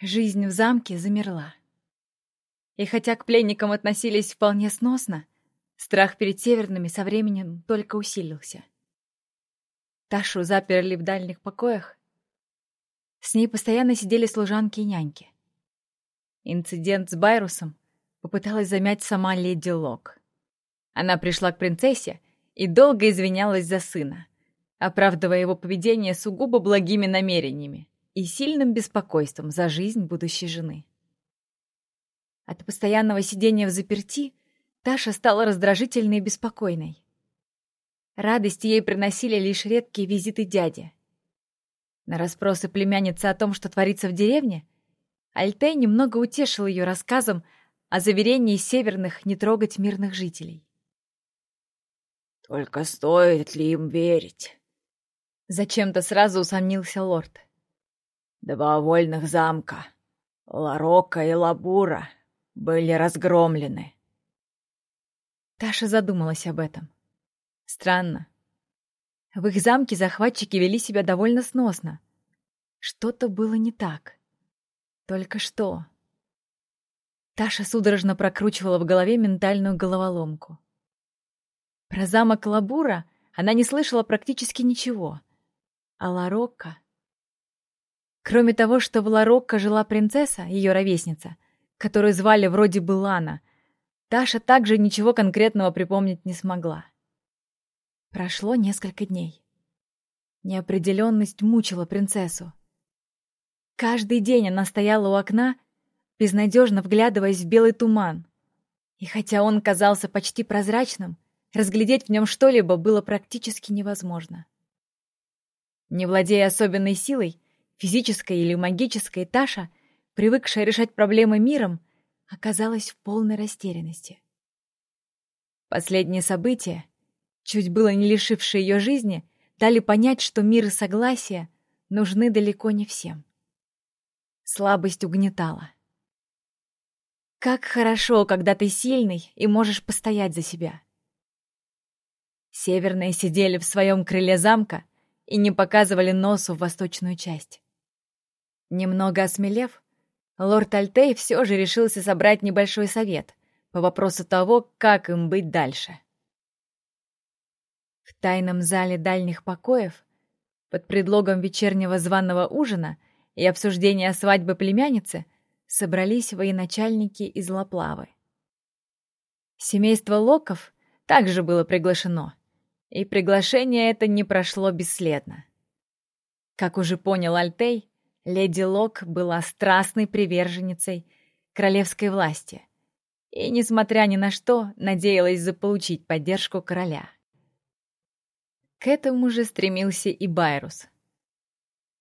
Жизнь в замке замерла. И хотя к пленникам относились вполне сносно, страх перед северными со временем только усилился. Ташу заперли в дальних покоях. С ней постоянно сидели служанки и няньки. Инцидент с Байрусом попыталась замять сама леди Лок. Она пришла к принцессе и долго извинялась за сына, оправдывая его поведение сугубо благими намерениями и сильным беспокойством за жизнь будущей жены. От постоянного сидения в заперти Таша стала раздражительной и беспокойной. Радости ей приносили лишь редкие визиты дяди. На расспросы племянницы о том, что творится в деревне, Альтей немного утешил ее рассказом о заверении северных не трогать мирных жителей. «Только стоит ли им верить?» Зачем-то сразу усомнился лорд. Два вольных замка, Ларока и Лабура, были разгромлены. Таша задумалась об этом. Странно. В их замке захватчики вели себя довольно сносно. Что-то было не так. Только что. Таша судорожно прокручивала в голове ментальную головоломку. Про замок Лабура она не слышала практически ничего. А Ларокко... Кроме того, что в Ларокко жила принцесса, ее ровесница, которую звали вроде бы Лана, Таша также ничего конкретного припомнить не смогла. Прошло несколько дней. Неопределенность мучила принцессу. Каждый день она стояла у окна, безнадежно вглядываясь в белый туман. И хотя он казался почти прозрачным, разглядеть в нем что-либо было практически невозможно. Не владея особенной силой, физической или магической, Таша, привыкшая решать проблемы миром, оказалась в полной растерянности. Последние события, чуть было не лишившие ее жизни, дали понять, что мир и согласие нужны далеко не всем. Слабость угнетала. Как хорошо, когда ты сильный и можешь постоять за себя. Северные сидели в своем крыле замка и не показывали носу в восточную часть. Немного осмелев, лорд Альтей все же решился собрать небольшой совет по вопросу того, как им быть дальше. В тайном зале дальних покоев, под предлогом вечернего званого ужина и обсуждения свадьбы племянницы, собрались военачальники из Лаплавы. Семейство Локов также было приглашено, и приглашение это не прошло бесследно. Как уже понял Альтей, Леди Лок была страстной приверженницей королевской власти и, несмотря ни на что, надеялась заполучить поддержку короля. К этому же стремился и Байрус.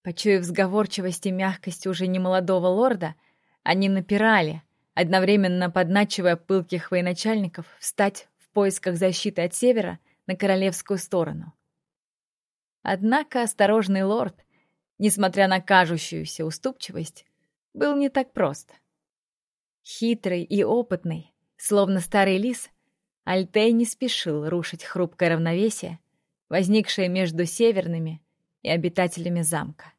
Почуяв сговорчивость и мягкость уже немолодого лорда, они напирали, одновременно подначивая пылких военачальников встать в поисках защиты от севера на королевскую сторону. Однако осторожный лорд несмотря на кажущуюся уступчивость, был не так прост. Хитрый и опытный, словно старый лис, Альтей не спешил рушить хрупкое равновесие, возникшее между северными и обитателями замка.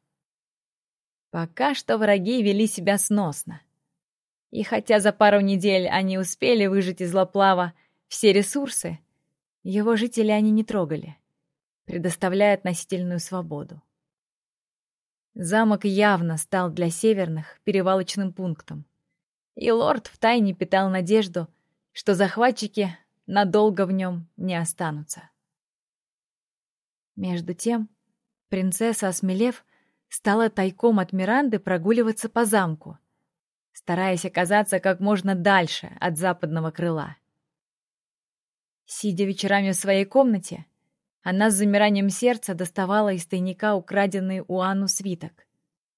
Пока что враги вели себя сносно. И хотя за пару недель они успели выжать из Лаплава все ресурсы, его жители они не трогали, предоставляя относительную свободу. Замок явно стал для северных перевалочным пунктом. И лорд втайне питал надежду, что захватчики надолго в нем не останутся. Между тем, принцесса, осмелев, стала тайком от Миранды прогуливаться по замку, стараясь оказаться как можно дальше от западного крыла. Сидя вечерами в своей комнате, она с замиранием сердца доставала из тайника украденный у Анну свиток,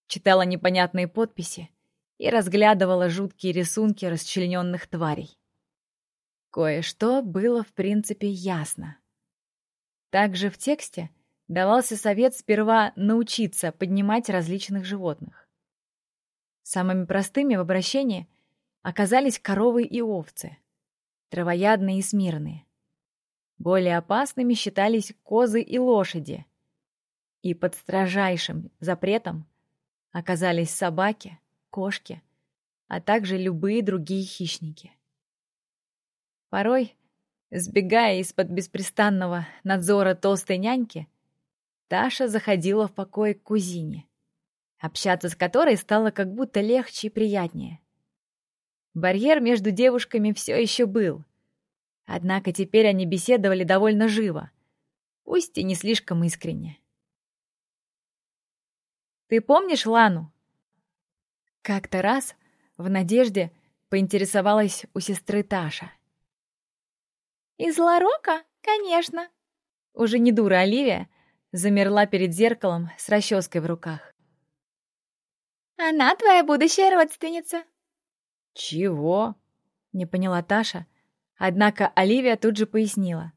читала непонятные подписи и разглядывала жуткие рисунки расчлененных тварей. Кое-что было, в принципе, ясно. Также в тексте давался совет сперва научиться поднимать различных животных. Самыми простыми в обращении оказались коровы и овцы, травоядные и смирные. Более опасными считались козы и лошади. И под строжайшим запретом оказались собаки, кошки, а также любые другие хищники. Порой, сбегая из-под беспрестанного надзора толстой няньки, Таша заходила в покой к кузине, общаться с которой стало как будто легче и приятнее. Барьер между девушками все еще был, однако теперь они беседовали довольно живо, пусть и не слишком искренне. «Ты помнишь Лану?» Как-то раз, в надежде, поинтересовалась у сестры Таша. «Из Ларока? Конечно!» Уже не дура Оливия замерла перед зеркалом с расческой в руках. «Она твоя будущая родственница!» «Чего?» — не поняла Таша, однако Оливия тут же пояснила.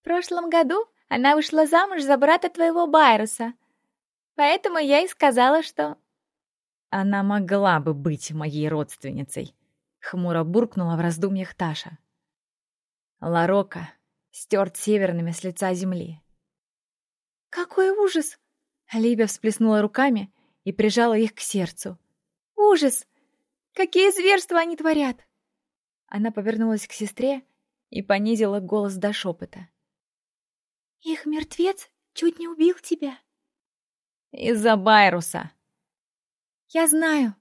«В прошлом году она вышла замуж за брата твоего Байруса, Поэтому я и сказала, что...» «Она могла бы быть моей родственницей», — хмуро буркнула в раздумьях Таша. Ларока стерт северными с лица земли. «Какой ужас!» Оливия всплеснула руками и прижала их к сердцу. «Ужас! Какие зверства они творят!» Она повернулась к сестре и понизила голос до шепота. «Их мертвец чуть не убил тебя!» Из-за Байруса. Я знаю.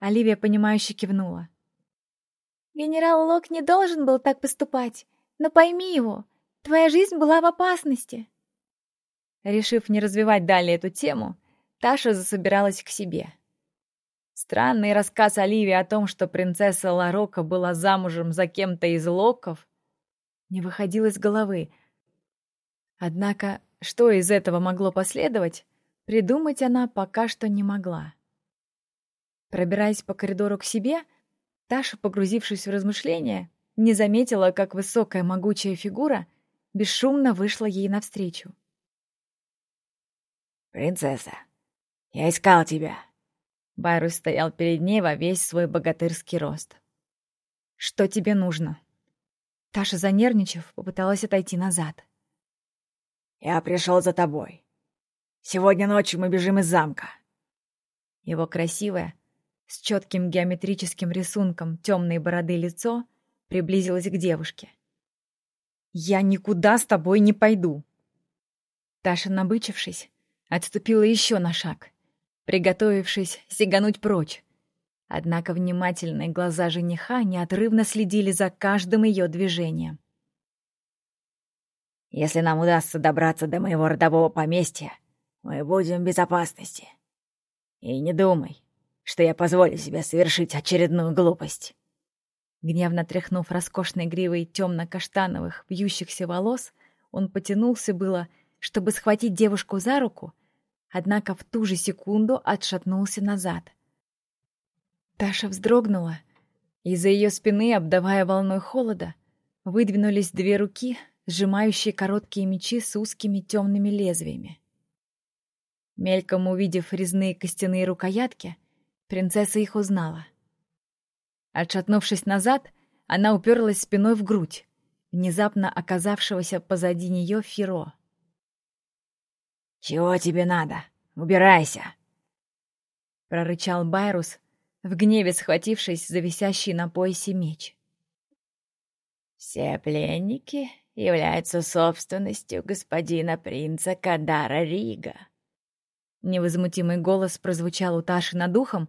Оливия, понимающе кивнула. Генерал Лок не должен был так поступать, но пойми его, твоя жизнь была в опасности. Решив не развивать далее эту тему, Таша засобиралась к себе. Странный рассказ Оливии о том, что принцесса Ларока была замужем за кем-то из Локов, не выходил из головы. Однако, что из этого могло последовать, Придумать она пока что не могла. Пробираясь по коридору к себе, Таша, погрузившись в размышления, не заметила, как высокая могучая фигура бесшумно вышла ей навстречу. «Принцесса, я искал тебя!» Байрус стоял перед ней во весь свой богатырский рост. «Что тебе нужно?» Таша, занервничав, попыталась отойти назад. «Я пришел за тобой. Сегодня ночью мы бежим из замка». Его красивое, с четким геометрическим рисунком темной бороды лицо приблизилось к девушке. «Я никуда с тобой не пойду!» Таша, набычившись, отступила еще на шаг, приготовившись сигануть прочь. Однако внимательные глаза жениха неотрывно следили за каждым ее движением. «Если нам удастся добраться до моего родового поместья, мы будем в безопасности. И не думай, что я позволю себе совершить очередную глупость. Гневно тряхнув роскошной гривой темно-каштановых вьющихся волос, он потянулся было, чтобы схватить девушку за руку, однако в ту же секунду отшатнулся назад. Таша вздрогнула, и за ее спины, обдавая волной холода, выдвинулись две руки, сжимающие короткие мечи с узкими темными лезвиями. Мельком увидев резные костяные рукоятки, принцесса их узнала. Отшатнувшись назад, она уперлась спиной в грудь, внезапно оказавшегося позади нее Фиро. «Чего тебе надо? Убирайся!» прорычал Байрус, в гневе схватившись за висящий на поясе меч. «Все пленники являются собственностью господина принца Кадара Рига», Невозмутимый голос прозвучал у Таши над ухом,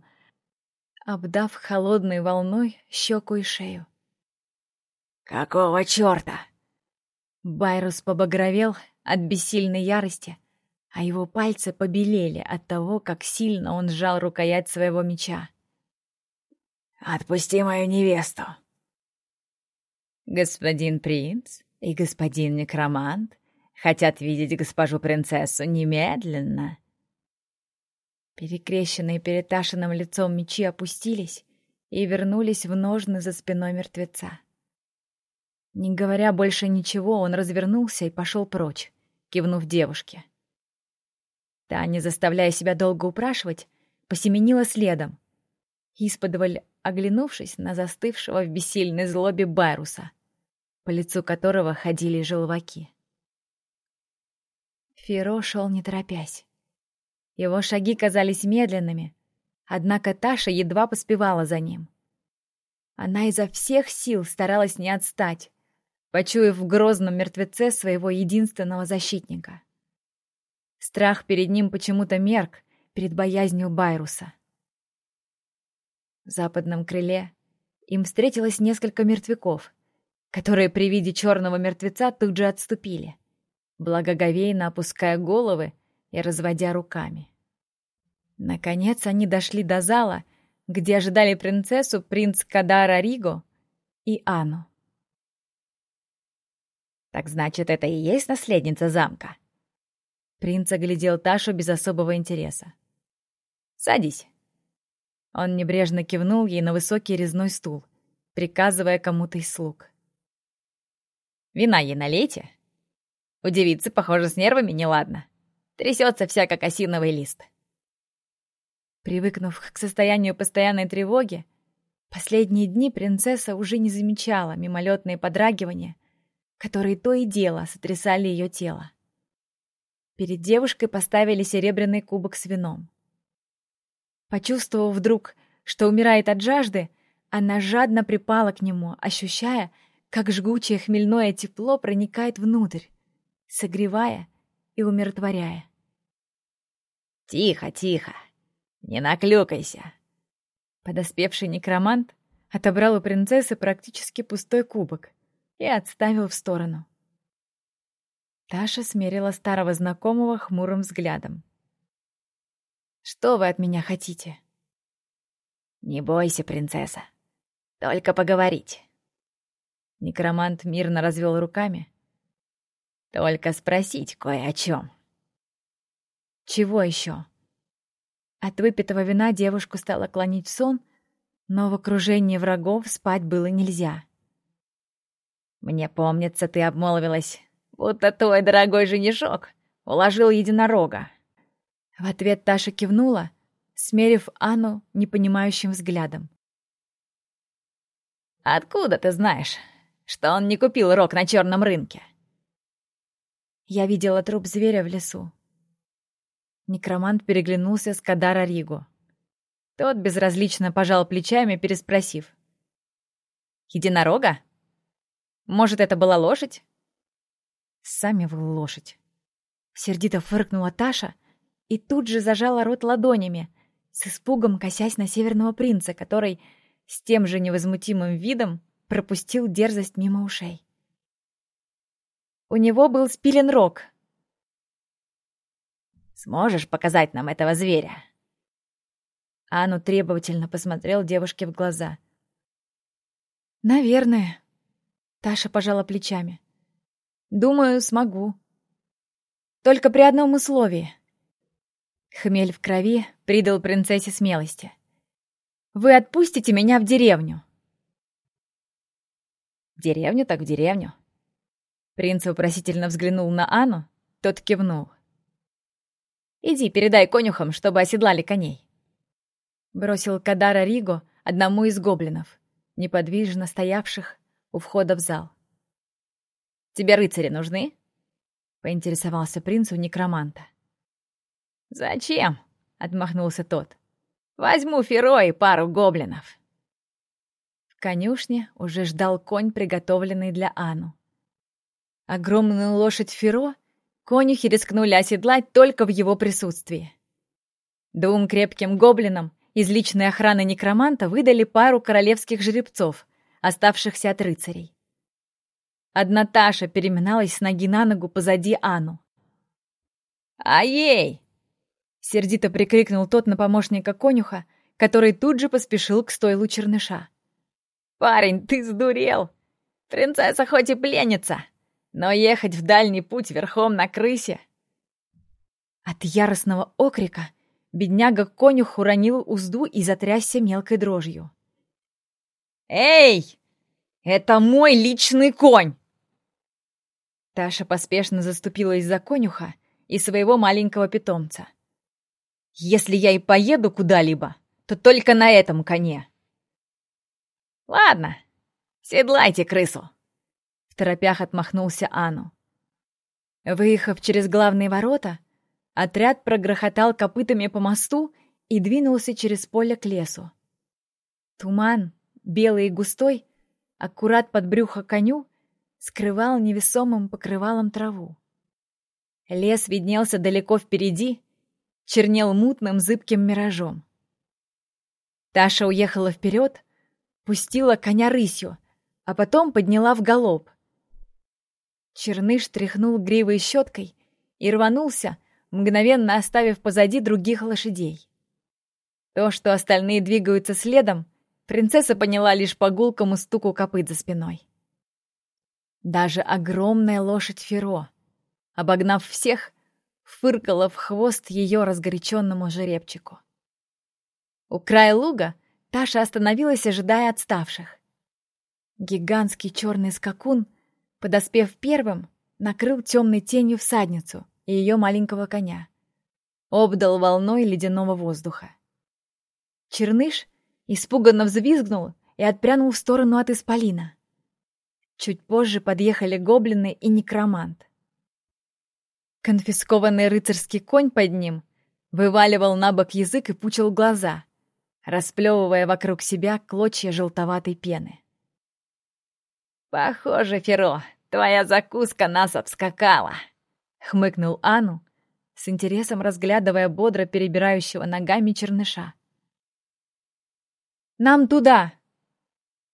обдав холодной волной щеку и шею. «Какого черта?» Байрус побагровел от бессильной ярости, а его пальцы побелели от того, как сильно он сжал рукоять своего меча. «Отпусти мою невесту!» «Господин принц и господин некромант хотят видеть госпожу принцессу немедленно», Перекрещенные перед лицом мечи опустились и вернулись в ножны за спиной мертвеца. Не говоря больше ничего, он развернулся и пошел прочь, кивнув девушке. Та, не заставляя себя долго упрашивать, посеменила следом, исподволь оглянувшись на застывшего в бессильной злобе Байруса, по лицу которого ходили желваки. Феро шел не торопясь. Его шаги казались медленными, Однако Таша едва поспевала за ним. Она изо всех сил старалась не отстать, почуяв в грозном мертвеце своего единственного защитника. Страх перед ним почему-то мерк перед боязнью Байруса. В западном крыле им встретилось несколько мертвяков, которые при виде черного мертвеца тут же отступили, благоговейно опуская головы и разводя руками. Наконец они дошли до зала, где ожидали принцессу принц Кадара Риго и Ану. «Так значит, это и есть наследница замка?» Принц оглядел Ташу без особого интереса. «Садись». Он небрежно кивнул ей на высокий резной стул, приказывая кому-то из слуг. «Вина ей налейте. У девицы, похоже, с нервами неладно. Трясется вся, как осиновый лист». Привыкнув к состоянию постоянной тревоги, последние дни принцесса уже не замечала мимолетные подрагивания, которые то и дело сотрясали ее тело. Перед девушкой поставили серебряный кубок с вином. Почувствовав вдруг, что умирает от жажды, она жадно припала к нему, ощущая, как жгучее хмельное тепло проникает внутрь, согревая и умиротворяя. «Тихо, тихо!» «Не наклюкайся!» Подоспевший некромант отобрал у принцессы практически пустой кубок и отставил в сторону. Таша смерила старого знакомого хмурым взглядом. «Что вы от меня хотите?» «Не бойся, принцесса. Только поговорить». Некромант мирно развел руками. «Только спросить кое о чем». «Чего еще?» От выпитого вина девушку стало клонить сон, но в окружении врагов спать было нельзя. «Мне помнится, ты обмолвилась, будто твой дорогой женишок уложил единорога». В ответ Таша кивнула, смерив Анну непонимающим взглядом. «Откуда ты знаешь, что он не купил рог на черном рынке?» Я видела труп зверя в лесу. Некромант переглянулся с Кадара Ригу. Тот безразлично пожал плечами, переспросив. «Единорога? Может, это была лошадь?» «Сами вы лошадь!» Сердито фыркнула Таша и тут же зажала рот ладонями, с испугом косясь на северного принца, который с тем же невозмутимым видом пропустил дерзость мимо ушей. У него был спилен рог, Сможешь показать нам этого зверя?» Ану требовательно посмотрел девушке в глаза. «Наверное», — Таша пожала плечами. «Думаю, смогу. Только при одном условии». Хмель в крови придал принцессе смелости. «Вы отпустите меня в деревню». «В деревню так в деревню». Принц вопросительно взглянул на Анну, тот кивнул. Иди, передай конюхам, чтобы оседлали коней. Бросил Кадара Риго одному из гоблинов, неподвижно стоявших у входа в зал. «Тебе рыцари нужны?» — поинтересовался принц у некроманта. «Зачем?» — отмахнулся тот. «Возьму Феро и пару гоблинов». В конюшне уже ждал конь, приготовленный для Ану. Огромную лошадь Феро конюхи рискнули оседлать только в его присутствии. Двум крепким гоблинам из личной охраны некроманта выдали пару королевских жеребцов, оставшихся от рыцарей. Одна Таша переминалась с ноги на ногу позади Ану. «А ей!» — сердито прикрикнул тот на помощника конюха, который тут же поспешил к стойлу черныша. «Парень, ты сдурел! Принцесса хоть и пленница, но ехать в дальний путь верхом на крысе... От яростного окрика бедняга-конюх уронил узду и затрясся мелкой дрожью. «Эй! Это мой личный конь!» Таша поспешно заступилась за конюха и своего маленького питомца. «Если я и поеду куда-либо, то только на этом коне!» «Ладно, седлайте крысу!» В торопях отмахнулся Ану. Выехав через главные ворота, отряд прогрохотал копытами по мосту и двинулся через поле к лесу. Туман, белый и густой, аккурат под брюхо коню, скрывал невесомым покрывалом траву. Лес виднелся далеко впереди, чернел мутным зыбким миражом. Таша уехала вперед, пустила коня рысью, а потом подняла в галоп. Черныш тряхнул гривой щеткой и рванулся, мгновенно оставив позади других лошадей. То, что остальные двигаются следом, принцесса поняла лишь по гулкому стуку копыт за спиной. Даже огромная лошадь Феро, обогнав всех, фыркала в хвост ее разгоряченному жеребчику. У края луга Таша остановилась, ожидая отставших. Гигантский черный скакун, подоспев первым, накрыл темной тенью всадницу и ее маленького коня. Обдал волной ледяного воздуха. Черныш испуганно взвизгнул и отпрянул в сторону от исполина. Чуть позже подъехали гоблины и некромант. Конфискованный рыцарский конь под ним вываливал на бок язык и пучил глаза, расплевывая вокруг себя клочья желтоватой пены. «Похоже, Феро, твоя закуска нас обскакала!» — хмыкнул Ану, с интересом разглядывая бодро перебирающего ногами черныша. «Нам туда!»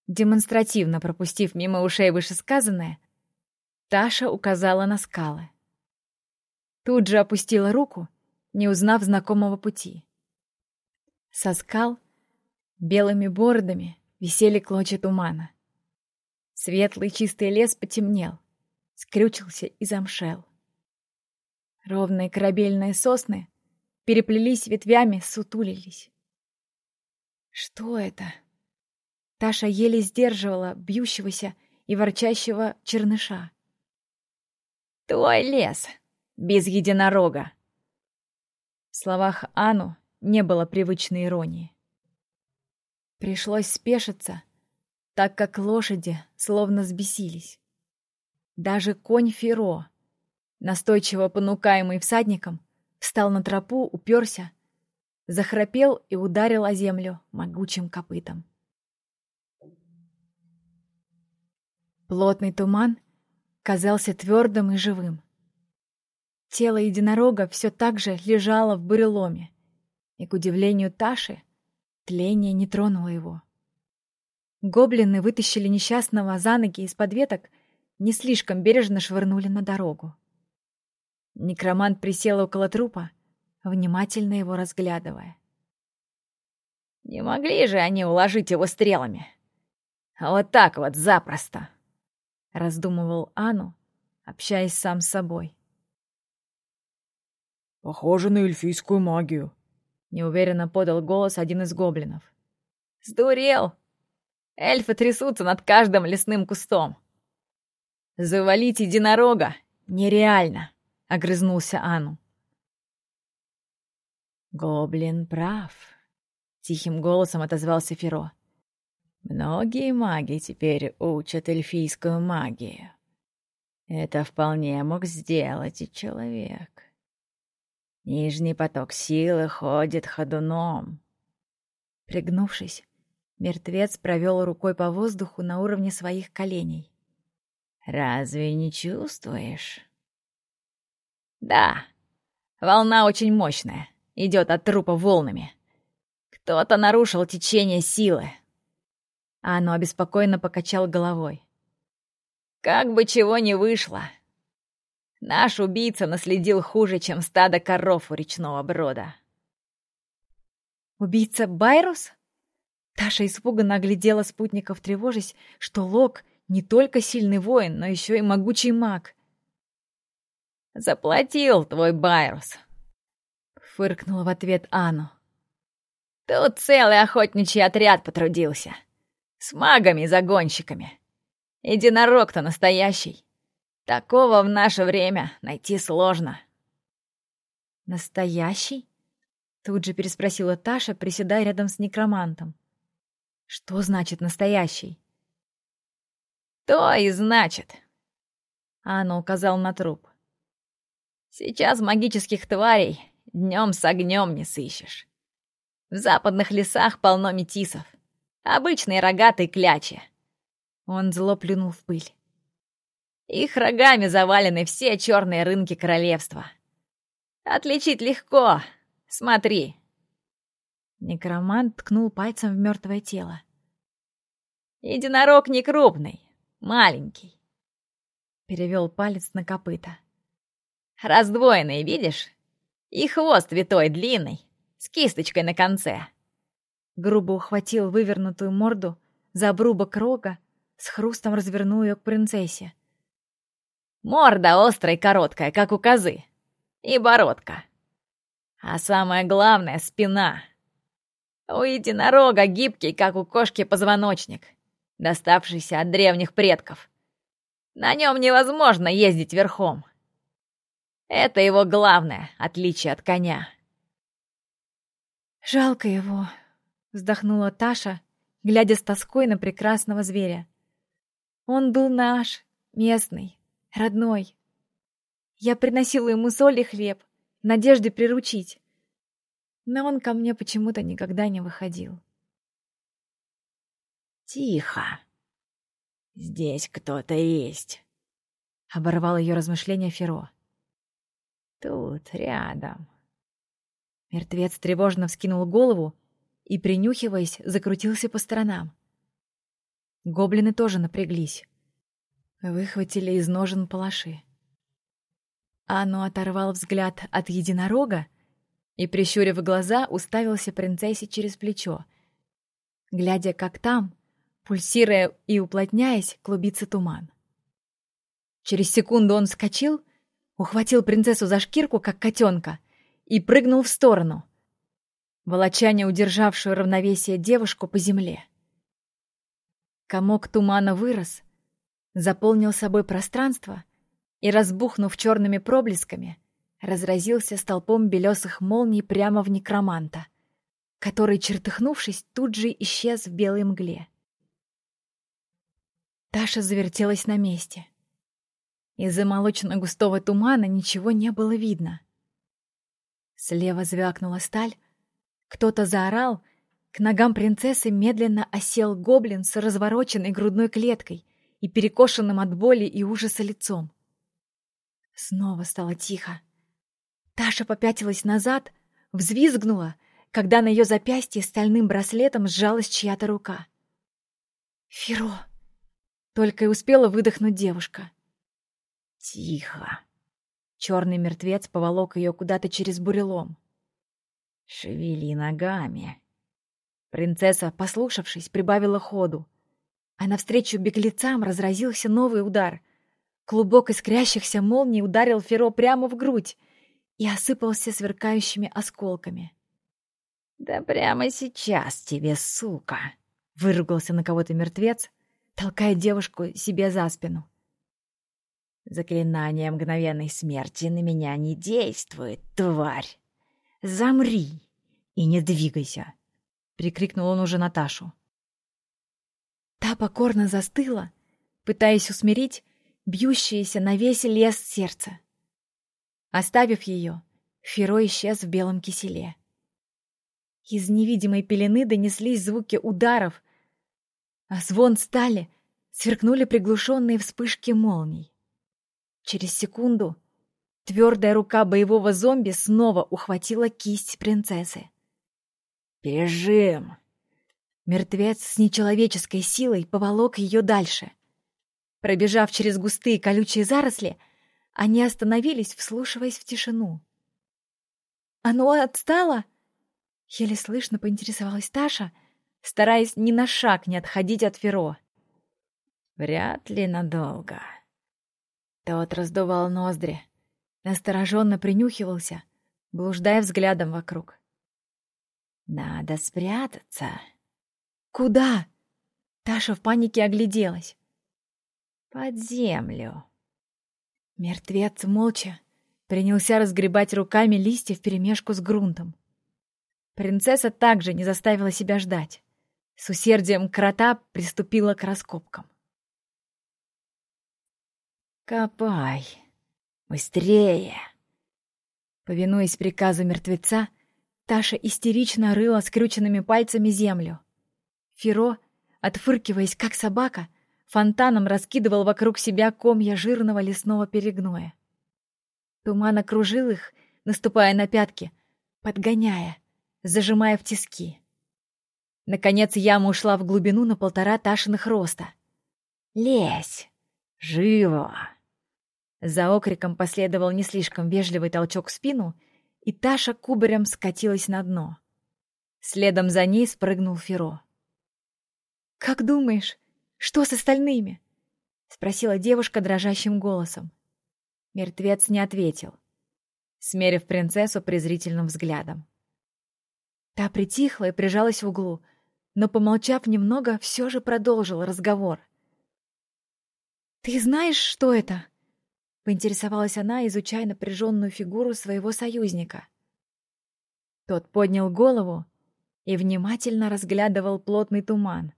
Демонстративно пропустив мимо ушей вышесказанное, Таша указала на скалы. Тут же опустила руку, не узнав знакомого пути. Со скал белыми бородами висели клочья тумана. Светлый чистый лес потемнел, скрючился и замшел. Ровные корабельные сосны переплелись ветвями, сутулились. Что это? Таша еле сдерживала бьющегося и ворчащего черныша. «Твой лес, без единорога!» В словах Ану не было привычной иронии. Пришлось спешиться, так как лошади словно сбесились. Даже конь Феро, настойчиво понукаемый всадником, встал на тропу, уперся, захрапел и ударил о землю могучим копытом. Плотный туман казался твердым и живым. Тело единорога все так же лежало в буреломе, и, к удивлению Таши, тление не тронуло его. Гоблины вытащили несчастного за ноги из-под веток, не слишком бережно швырнули на дорогу. Некромант присел около трупа, внимательно его разглядывая. «Не могли же они уложить его стрелами? Вот так вот запросто!» — раздумывал Ану, общаясь сам с собой. «Похоже на эльфийскую магию», — неуверенно подал голос один из гоблинов. «Сдурел!» Эльфы трясутся над каждым лесным кустом. «Завалить единорога нереально!» — огрызнулся Ану. «Гоблин прав», — тихим голосом отозвался Феро. «Многие маги теперь учат эльфийскую магию. Это вполне мог сделать и человек. Нижний поток силы ходит ходуном». Пригнувшись, Мертвец провел рукой по воздуху на уровне своих коленей. «Разве не чувствуешь?» «Да, волна очень мощная, идет от трупа волнами. Кто-то нарушил течение силы». А оно обеспокоенно покачал головой. «Как бы чего не вышло. Наш убийца наследил хуже, чем стадо коров у речного брода». «Убийца Байрус?» Таша испуганно оглядела спутников, тревожась, что Лок не только сильный воин, но еще и могучий маг. «Заплатил твой Байрус!» — фыркнула в ответ Ану. «Тут целый охотничий отряд потрудился. С магами и загонщиками. Единорог-то настоящий. Такого в наше время найти сложно». «Настоящий?» — тут же переспросила Таша, приседая рядом с некромантом. Что значит настоящий? То и значит. Анна указал на труп. Сейчас магических тварей днем с огнем не сыщешь. В западных лесах полно метисов. Обычные рогатые клячи. Он зло плюнул в пыль. Их рогами завалены все черные рынки королевства. Отличить легко. Смотри. Некромант ткнул пальцем в мертвое тело. Единорог не крупный, маленький. Перевел палец на копыта. Раздвоенный, видишь? И хвост витой длинный, с кисточкой на конце. Грубо ухватил вывернутую морду за обрубок рога, с хрустом развернул ее к принцессе. Морда острая и короткая, как у козы. И бородка. А самое главное — спина. У единорога гибкий, как у кошки, позвоночник, доставшийся от древних предков. На нем невозможно ездить верхом. Это его главное отличие от коня. «Жалко его», — вздохнула Таша, глядя с тоской на прекрасного зверя. «Он был наш, местный, родной. Я приносила ему соль и хлеб, в надежде приручить. Но он ко мне почему-то никогда не выходил». «Тихо! Здесь кто-то есть», — оборвал ее размышления Феро. Тут, рядом. Мертвец тревожно вскинул голову и, принюхиваясь, закрутился по сторонам. Гоблины тоже напряглись. Выхватили из ножен палаши. Ану оторвал взгляд от единорога и, прищурив глаза, уставился принцессе через плечо, глядя, как там, пульсируя и уплотняясь, клубится туман. Через секунду он вскочил ухватил принцессу за шкирку, как котенка, и прыгнул в сторону, волоча удержавшую равновесие девушку по земле. Комок тумана вырос, заполнил собой пространство и, разбухнув черными проблесками, разразился столпом белесых молний прямо в некроманта, который, чертыхнувшись, тут же исчез в белой мгле. Таша завертелась на месте — из-за молочно-густого тумана ничего не было видно. Слева звякнула сталь, кто-то заорал, к ногам принцессы медленно осел гоблин с развороченной грудной клеткой и перекошенным от боли и ужаса лицом. Снова стало тихо. Таша попятилась назад, взвизгнула, когда на ее запястье стальным браслетом сжалась чья-то рука. «Феро!» — только и успела выдохнуть девушка. Тихо. Черный мертвец поволок ее куда-то через бурелом. Шевели ногами. Принцесса, послушавшись, прибавила ходу. А навстречу беглецам разразился новый удар. Клубок искрящихся молний ударил Феро прямо в грудь и осыпался сверкающими осколками. «Да прямо сейчас тебе, сука!» — выругался на кого-то мертвец, толкая девушку себе за спину. Заклинание мгновенной смерти на меня не действует, тварь. Замри и не двигайся, прикрикнул он уже Наташу. Та покорно застыла, пытаясь усмирить бьющееся на весь лес сердце. Оставив ее, Феро исчез в белом киселе. Из невидимой пелены донеслись звуки ударов, а звон стали сверкнули приглушенные вспышки молний. Через секунду твердая рука боевого зомби снова ухватила кисть принцессы. «Бежим!» Мертвец с нечеловеческой силой поволок ее дальше. Пробежав через густые колючие заросли, они остановились, вслушиваясь в тишину. «Оно отстало?» Еле слышно поинтересовалась Таша, стараясь ни на шаг не отходить от Феро. «Вряд ли надолго», тот раздувал ноздри, настороженно принюхивался, блуждая взглядом вокруг. «Надо спрятаться». «Куда?» Таша в панике огляделась. «Под землю». Мертвец молча принялся разгребать руками листья вперемешку с грунтом. Принцесса также не заставила себя ждать. С усердием крота приступила к раскопкам. «Копай! Быстрее!» Повинуясь приказу мертвеца, Таша истерично рыла скрюченными пальцами землю. Феро, отфыркиваясь как собака, фонтаном раскидывал вокруг себя комья жирного лесного перегноя. Туман окружил их, наступая на пятки, подгоняя, зажимая в тиски. Наконец яма ушла в глубину на полтора Ташиных роста. «Лезь! Живо!» За окриком последовал не слишком вежливый толчок в спину, и Таша кубарем скатилась на дно. Следом за ней спрыгнул Феро. «Как думаешь, что с остальными?» — спросила девушка дрожащим голосом. Мертвец не ответил, смерив принцессу презрительным взглядом. Та притихла и прижалась в углу, но, помолчав немного, все же продолжил разговор. «Ты знаешь, что это?» — поинтересовалась она, изучая напряженную фигуру своего союзника. Тот поднял голову и внимательно разглядывал плотный туман,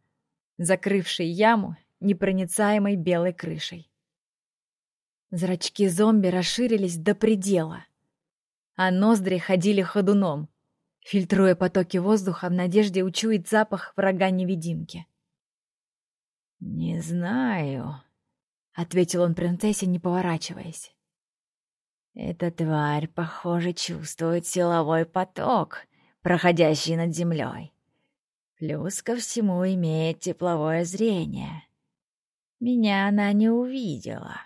закрывший яму непроницаемой белой крышей. Зрачки зомби расширились до предела, а ноздри ходили ходуном, фильтруя потоки воздуха в надежде учуять запах врага-невидимки. «Не знаю», — ответил он принцессе, не поворачиваясь. «Эта тварь, похоже, чувствует силовой поток, проходящий над землей. Плюс ко всему имеет тепловое зрение. Меня она не увидела.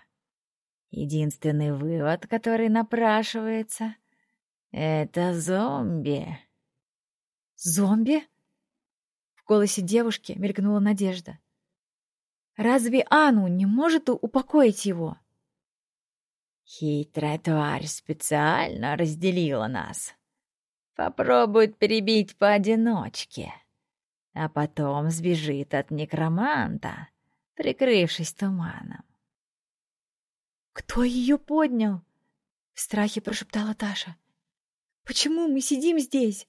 Единственный вывод, который напрашивается, — это зомби. «Зомби?» В голосе девушки мелькнула надежда. «Разве Ану не может упокоить его?» Хитрая тварь специально разделила нас. Попробует перебить поодиночке, а потом сбежит от некроманта, прикрывшись туманом. «Кто ее поднял?» — в страхе прошептала Таша. «Почему мы сидим здесь?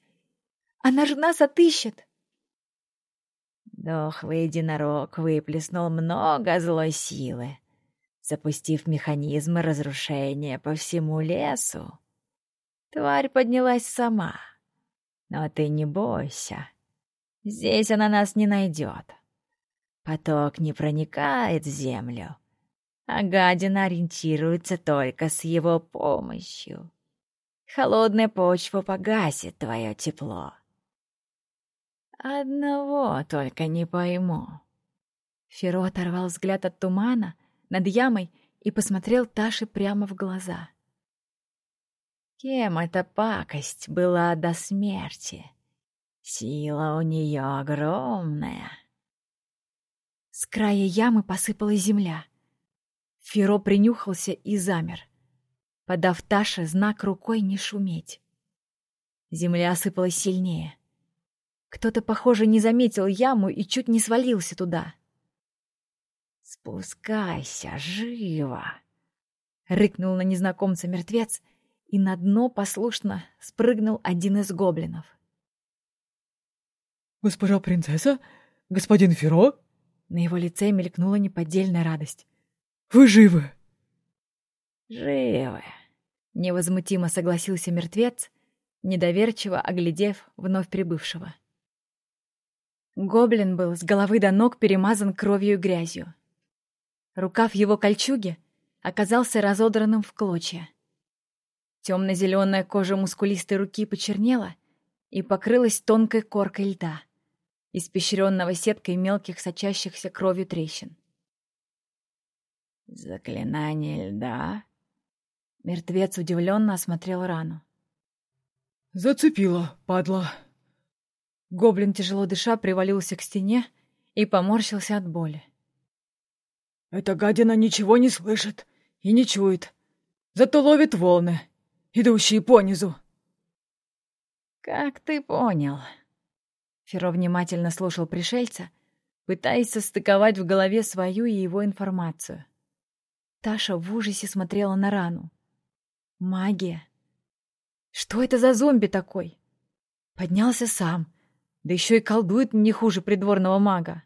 Она же нас отыщет!» Дохлый единорог выплеснул много злой силы, запустив механизмы разрушения по всему лесу. Тварь поднялась сама. Но ты не бойся. Здесь она нас не найдет. Поток не проникает в землю а гадина ориентируется только с его помощью. Холодная почва погасит твое тепло. Одного только не пойму. Феро оторвал взгляд от тумана над ямой и посмотрел Таше прямо в глаза. Кем эта пакость была до смерти? Сила у нее огромная. С края ямы посыпалась земля — Феро принюхался и замер, подав Таше знак рукой не шуметь. Земля осыпалась сильнее. Кто-то, похоже, не заметил яму и чуть не свалился туда. «Спускайся, живо!» — рыкнул на незнакомца мертвец, и на дно послушно спрыгнул один из гоблинов. «Госпожа принцесса? Господин Феро?» На его лице мелькнула неподдельная радость. Вы живы?» «Живы», — невозмутимо согласился мертвец, недоверчиво оглядев вновь прибывшего. Гоблин был с головы до ног перемазан кровью и грязью. Рукав его кольчуги оказался разодранным в клочья. Темно-зеленая кожа мускулистой руки почернела и покрылась тонкой коркой льда, испещренного сеткой мелких сочащихся кровью трещин. «Заклинание льда?» Мертвец удивленно осмотрел рану. «Зацепила, падла!» Гоблин, тяжело дыша, привалился к стене и поморщился от боли. «Эта гадина ничего не слышит и не чует, зато ловит волны, идущие понизу». «Как ты понял?» Феро внимательно слушал пришельца, пытаясь состыковать в голове свою и его информацию. Таша в ужасе смотрела на рану. Магия. Что это за зомби такой? Поднялся сам, да еще и колдует не хуже придворного мага.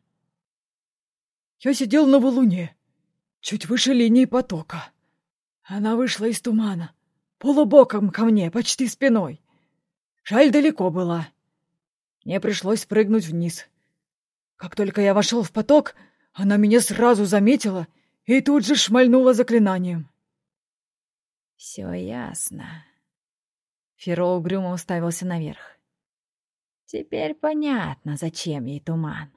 Я сидел на валуне, чуть выше линии потока. Она вышла из тумана, полубоком ко мне, почти спиной. Жаль, далеко была. Мне пришлось прыгнуть вниз. Как только я вошел в поток, она меня сразу заметила и тут же шмальнула заклинанием. Все ясно. Феро угрюмо уставился наверх. Теперь понятно, зачем ей туман.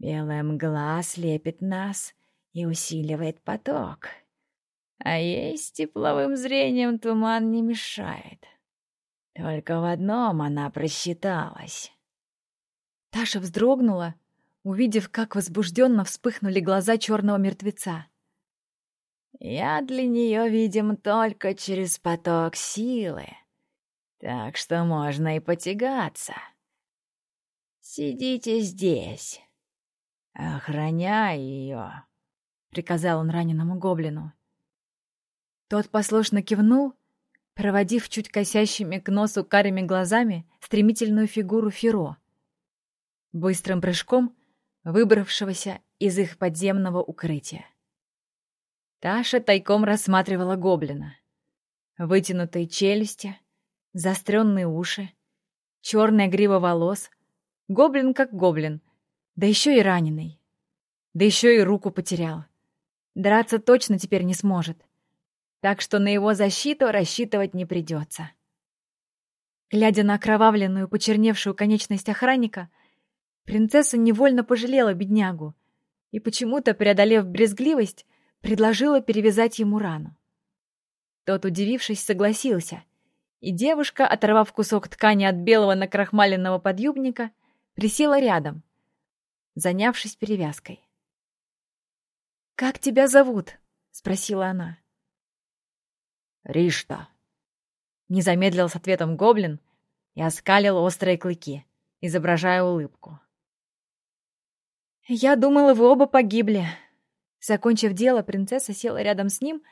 Белая мгла слепит нас и усиливает поток. А ей с тепловым зрением туман не мешает. Только в одном она просчиталась. Таша вздрогнула, увидев, как возбужденно вспыхнули глаза черного мертвеца. «Я для нее видим только через поток силы, так что можно и потягаться. Сидите здесь, охраняй ее», — приказал он раненому гоблину. Тот послушно кивнул, проводив чуть косящими к носу карими глазами стремительную фигуру Феро. Быстрым прыжком выбравшегося из их подземного укрытия. Таша тайком рассматривала гоблина. Вытянутые челюсти, заостренные уши, черная грива волос. Гоблин как гоблин, да еще и раненый. Да еще и руку потерял. Драться точно теперь не сможет. Так что на его защиту рассчитывать не придется. Глядя на окровавленную, почерневшую конечность охранника, Принцесса невольно пожалела беднягу и, почему-то преодолев брезгливость, предложила перевязать ему рану. Тот, удивившись, согласился, и девушка, оторвав кусок ткани от белого накрахмаленного подъюбника, присела рядом, занявшись перевязкой. «Как тебя зовут?» — спросила она. «Ришта», — не замедлил с ответом гоблин и оскалил острые клыки, изображая улыбку. «Я думала, вы оба погибли». Закончив дело, принцесса села рядом с ним,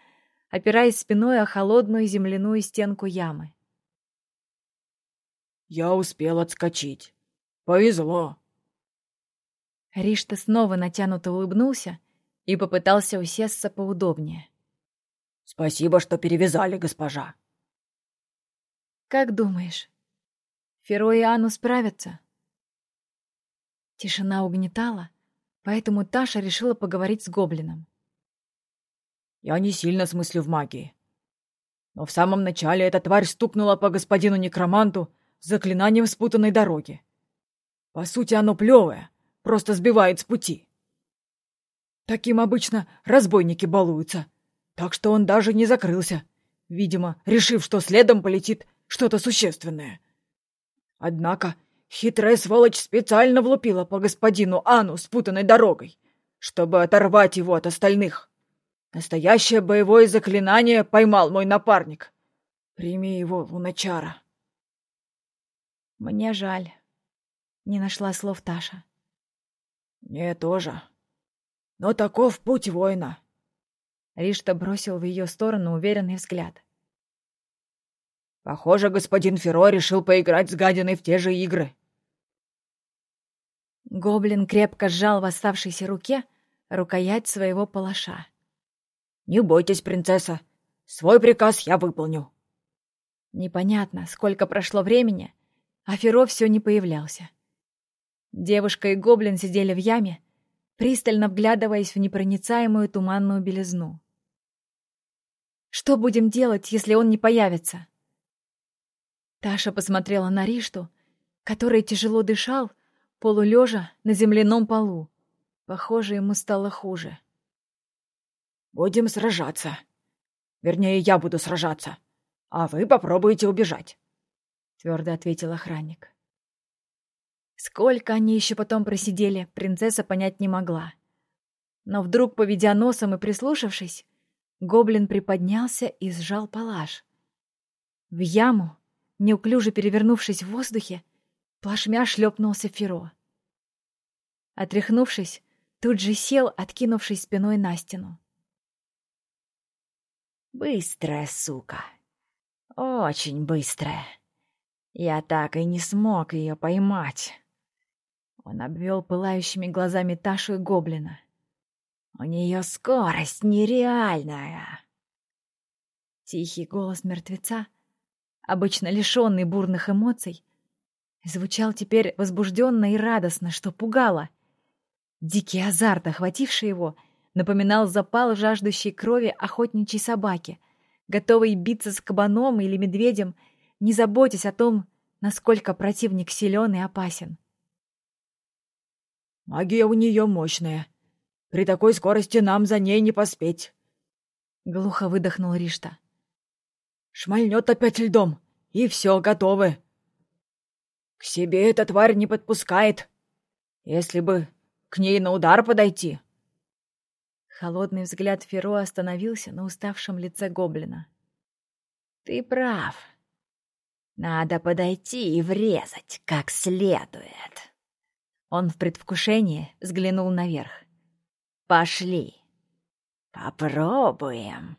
опираясь спиной о холодную земляную стенку ямы. «Я успел отскочить. Повезло». Ришта снова натянуто улыбнулся и попытался усесться поудобнее. «Спасибо, что перевязали, госпожа». «Как думаешь, Феро и Анну справятся?» Тишина угнетала, Поэтому Таша решила поговорить с гоблином. «Я не сильно смыслю в магии. Но в самом начале эта тварь стукнула по господину некроманту заклинанием спутанной дороги. По сути, оно плевое, просто сбивает с пути. Таким обычно разбойники балуются, так что он даже не закрылся, видимо, решив, что следом полетит что-то существенное. Однако Хитрая сволочь специально влупила по господину Ану спутанной дорогой, чтобы оторвать его от остальных. Настоящее боевое заклинание поймал мой напарник. Прими его, Луначара. Мне жаль. Не нашла слов Таша. Мне тоже. Но таков путь воина. Ришта бросил в ее сторону уверенный взгляд. Похоже, господин Феро решил поиграть с гадиной в те же игры. Гоблин крепко сжал в оставшейся руке рукоять своего палаша. «Не бойтесь, принцесса. Свой приказ я выполню». Непонятно, сколько прошло времени, а Феро все не появлялся. Девушка и гоблин сидели в яме, пристально вглядываясь в непроницаемую туманную белизну. «Что будем делать, если он не появится?» Таша посмотрела на Ришту, который тяжело дышал, полулежа на земляном полу. Похоже, ему стало хуже. «Будем сражаться. Вернее, я буду сражаться, а вы попробуете убежать», — твердо ответил охранник. Сколько они еще потом просидели, принцесса понять не могла. Но вдруг, поведя носом и прислушавшись, гоблин приподнялся и сжал палаш. В яму Неуклюже перевернувшись в воздухе, плашмя шлепнулся Феро. Отряхнувшись, тут же сел, откинувшись спиной на стену. «Быстрая сука. Очень быстрая. Я так и не смог ее поймать». Он обвел пылающими глазами Ташу и Гоблина. «У нее скорость нереальная!» Тихий голос мертвеца обычно лишенный бурных эмоций, звучал теперь возбужденно и радостно, что пугало. Дикий азарт, охвативший его, напоминал запал жаждущей крови охотничьей собаки, готовой биться с кабаном или медведем, не заботясь о том, насколько противник силен и опасен. «Магия у нее мощная. При такой скорости нам за ней не поспеть», — глухо выдохнул Ришта. «Шмальнет опять льдом, и все, готовы. К себе эта тварь не подпускает. Если бы к ней на удар подойти...» Холодный взгляд Феро остановился на уставшем лице гоблина. «Ты прав. Надо подойти и врезать как следует». Он в предвкушении взглянул наверх. «Пошли. Попробуем».